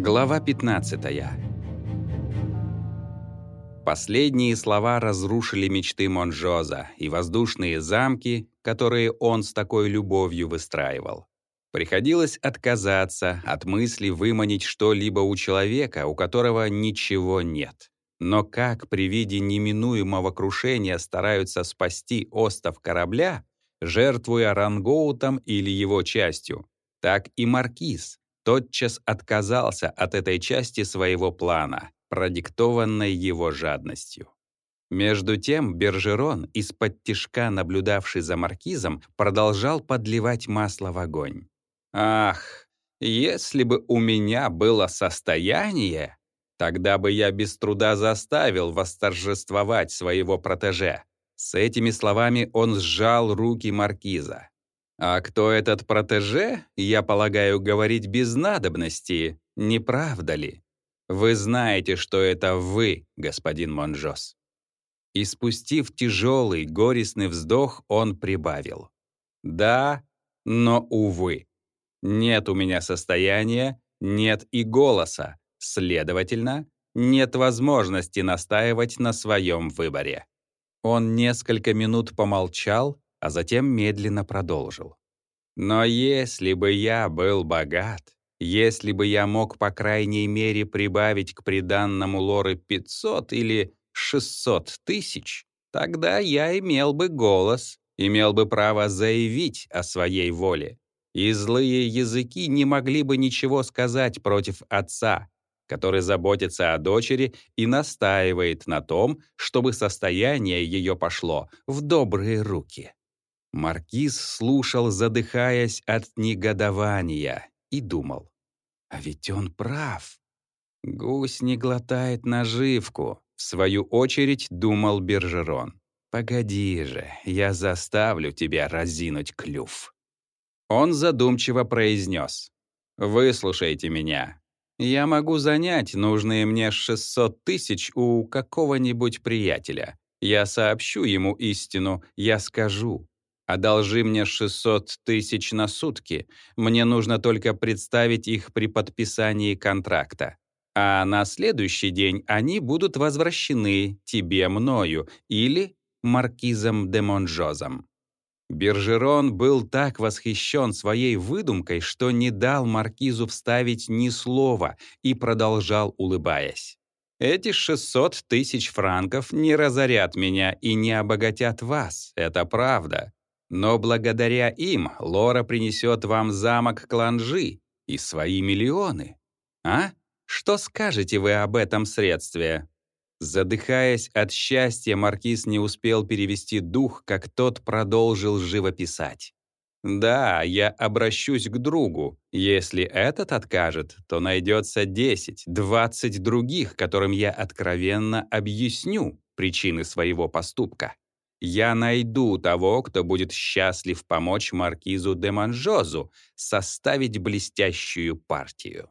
Глава 15 Последние слова разрушили мечты Монжоза и воздушные замки, которые он с такой любовью выстраивал. Приходилось отказаться от мысли выманить что-либо у человека, у которого ничего нет. Но как при виде неминуемого крушения стараются спасти остов корабля, жертвуя рангоутом или его частью, так и маркиз тотчас отказался от этой части своего плана, продиктованной его жадностью. Между тем Бержерон, из-под тишка наблюдавший за маркизом, продолжал подливать масло в огонь. «Ах, если бы у меня было состояние, тогда бы я без труда заставил восторжествовать своего протеже». С этими словами он сжал руки маркиза. А кто этот протеже, я полагаю, говорить без надобности, не правда ли? Вы знаете, что это вы, господин Монжос. И спустив тяжелый, горестный вздох, он прибавил. Да, но, увы, нет у меня состояния, нет и голоса, следовательно, нет возможности настаивать на своем выборе. Он несколько минут помолчал, а затем медленно продолжил. «Но если бы я был богат, если бы я мог, по крайней мере, прибавить к приданному Лоры 500 или 600 тысяч, тогда я имел бы голос, имел бы право заявить о своей воле. И злые языки не могли бы ничего сказать против отца, который заботится о дочери и настаивает на том, чтобы состояние ее пошло в добрые руки. Маркиз слушал, задыхаясь от негодования, и думал. А ведь он прав. Гусь не глотает наживку. В свою очередь думал Бержерон. «Погоди же, я заставлю тебя разинуть клюв». Он задумчиво произнес. «Выслушайте меня. Я могу занять нужные мне 600 тысяч у какого-нибудь приятеля. Я сообщу ему истину, я скажу. Одолжи мне 600 тысяч на сутки. Мне нужно только представить их при подписании контракта. А на следующий день они будут возвращены тебе мною или маркизом де Монжозом. Бержерон был так восхищен своей выдумкой, что не дал маркизу вставить ни слова и продолжал, улыбаясь. «Эти 600 тысяч франков не разорят меня и не обогатят вас, это правда. Но благодаря им Лора принесет вам замок Кланжи и свои миллионы. А? Что скажете вы об этом средстве?» Задыхаясь от счастья, маркиз не успел перевести дух, как тот продолжил живописать. «Да, я обращусь к другу. Если этот откажет, то найдется 10, 20 других, которым я откровенно объясню причины своего поступка. Я найду того, кто будет счастлив помочь маркизу де Манжозу составить блестящую партию.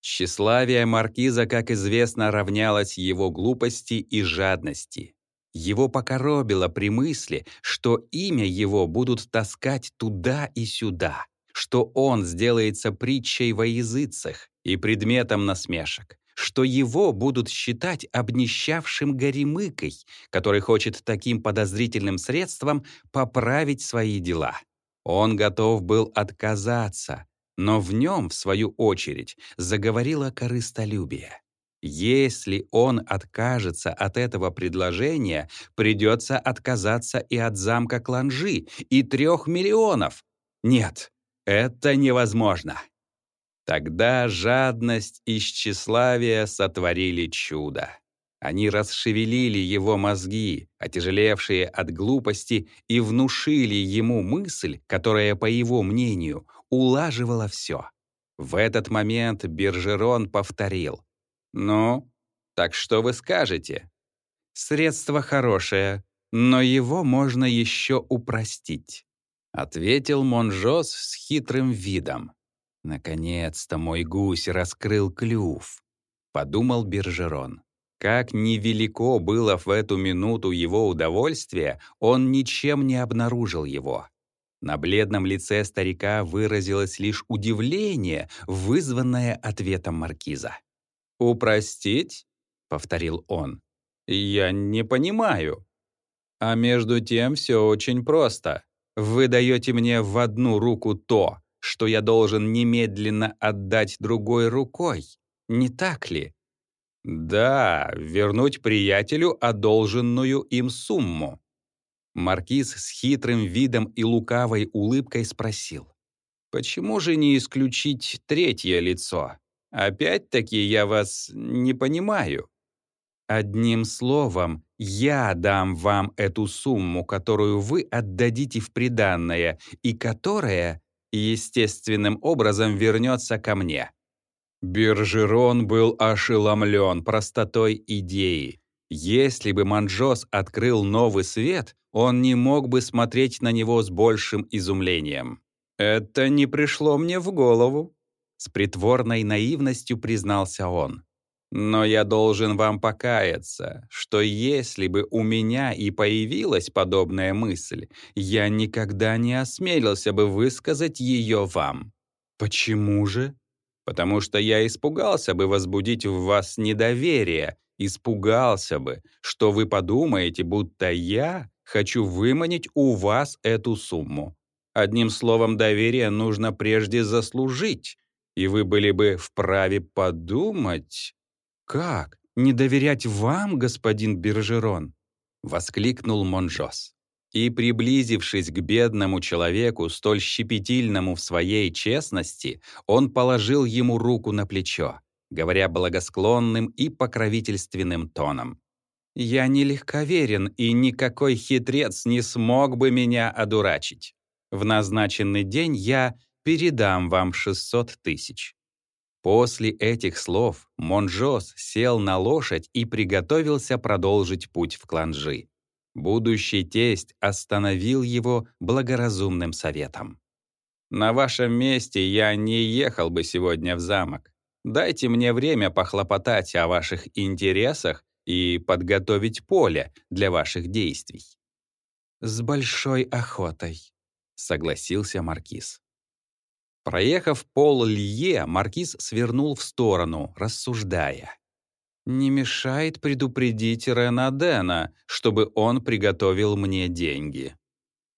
Тщеславие маркиза, как известно, равнялось его глупости и жадности. Его покоробило при мысли, что имя его будут таскать туда и сюда, что он сделается притчей во языцах и предметом насмешек, что его будут считать обнищавшим горемыкой, который хочет таким подозрительным средством поправить свои дела. Он готов был отказаться, но в нем, в свою очередь, заговорило корыстолюбие. Если он откажется от этого предложения, придется отказаться и от замка Кланжи, и трех миллионов. Нет, это невозможно. Тогда жадность и тщеславие сотворили чудо. Они расшевелили его мозги, отяжелевшие от глупости, и внушили ему мысль, которая, по его мнению, улаживала все. В этот момент Бержерон повторил. «Ну, так что вы скажете?» «Средство хорошее, но его можно еще упростить», — ответил Монжос с хитрым видом. «Наконец-то мой гусь раскрыл клюв», — подумал Бержерон. Как невелико было в эту минуту его удовольствие, он ничем не обнаружил его. На бледном лице старика выразилось лишь удивление, вызванное ответом маркиза. «Упростить?» — повторил он. «Я не понимаю». «А между тем все очень просто. Вы даете мне в одну руку то, что я должен немедленно отдать другой рукой. Не так ли?» «Да, вернуть приятелю одолженную им сумму», Маркиз с хитрым видом и лукавой улыбкой спросил. «Почему же не исключить третье лицо? Опять-таки я вас не понимаю». «Одним словом, я дам вам эту сумму, которую вы отдадите в приданное, и которая, естественным образом, вернется ко мне». Бержерон был ошеломлен простотой идеи. Если бы Манжос открыл новый свет, он не мог бы смотреть на него с большим изумлением. «Это не пришло мне в голову», — с притворной наивностью признался он. «Но я должен вам покаяться, что если бы у меня и появилась подобная мысль, я никогда не осмелился бы высказать ее вам». «Почему же?» «Потому что я испугался бы возбудить в вас недоверие Испугался бы, что вы подумаете, будто я хочу выманить у вас эту сумму. Одним словом, доверие нужно прежде заслужить, и вы были бы вправе подумать... «Как? Не доверять вам, господин Бержерон?» — воскликнул Монжос. И, приблизившись к бедному человеку, столь щепетильному в своей честности, он положил ему руку на плечо говоря благосклонным и покровительственным тоном. «Я не легковерен, и никакой хитрец не смог бы меня одурачить. В назначенный день я передам вам 600 тысяч». После этих слов Монжос сел на лошадь и приготовился продолжить путь в Кланжи. Будущий тесть остановил его благоразумным советом. «На вашем месте я не ехал бы сегодня в замок. Дайте мне время похлопотать о ваших интересах и подготовить поле для ваших действий». «С большой охотой», — согласился Маркиз. Проехав пол Лье, Маркиз свернул в сторону, рассуждая. «Не мешает предупредить Ренадена, чтобы он приготовил мне деньги».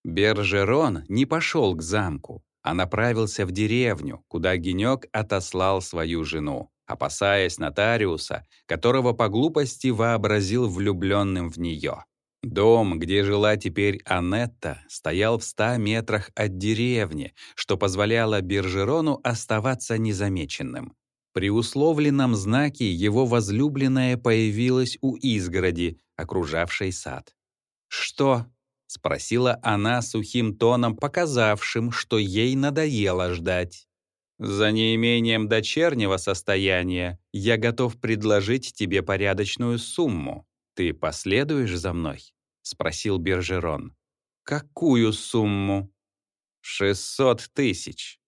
Бержерон не пошел к замку, а направился в деревню, куда Генек отослал свою жену, опасаясь нотариуса, которого по глупости вообразил влюбленным в нее. Дом, где жила теперь Анетта, стоял в ста метрах от деревни, что позволяло Бержерону оставаться незамеченным. При условленном знаке его возлюбленная появилась у изгороди, окружавшей сад. «Что, — спросила она сухим тоном, показавшим, что ей надоело ждать. «За неимением дочернего состояния я готов предложить тебе порядочную сумму. Ты последуешь за мной?» — спросил Бержерон. «Какую сумму?» «Шестьсот тысяч».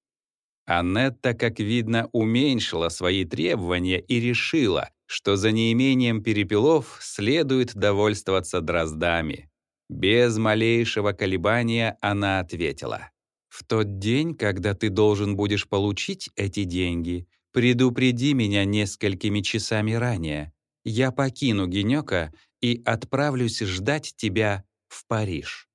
Анетта, как видно, уменьшила свои требования и решила, что за неимением перепелов следует довольствоваться дроздами. Без малейшего колебания она ответила. «В тот день, когда ты должен будешь получить эти деньги, предупреди меня несколькими часами ранее. Я покину Генёка и отправлюсь ждать тебя в Париж».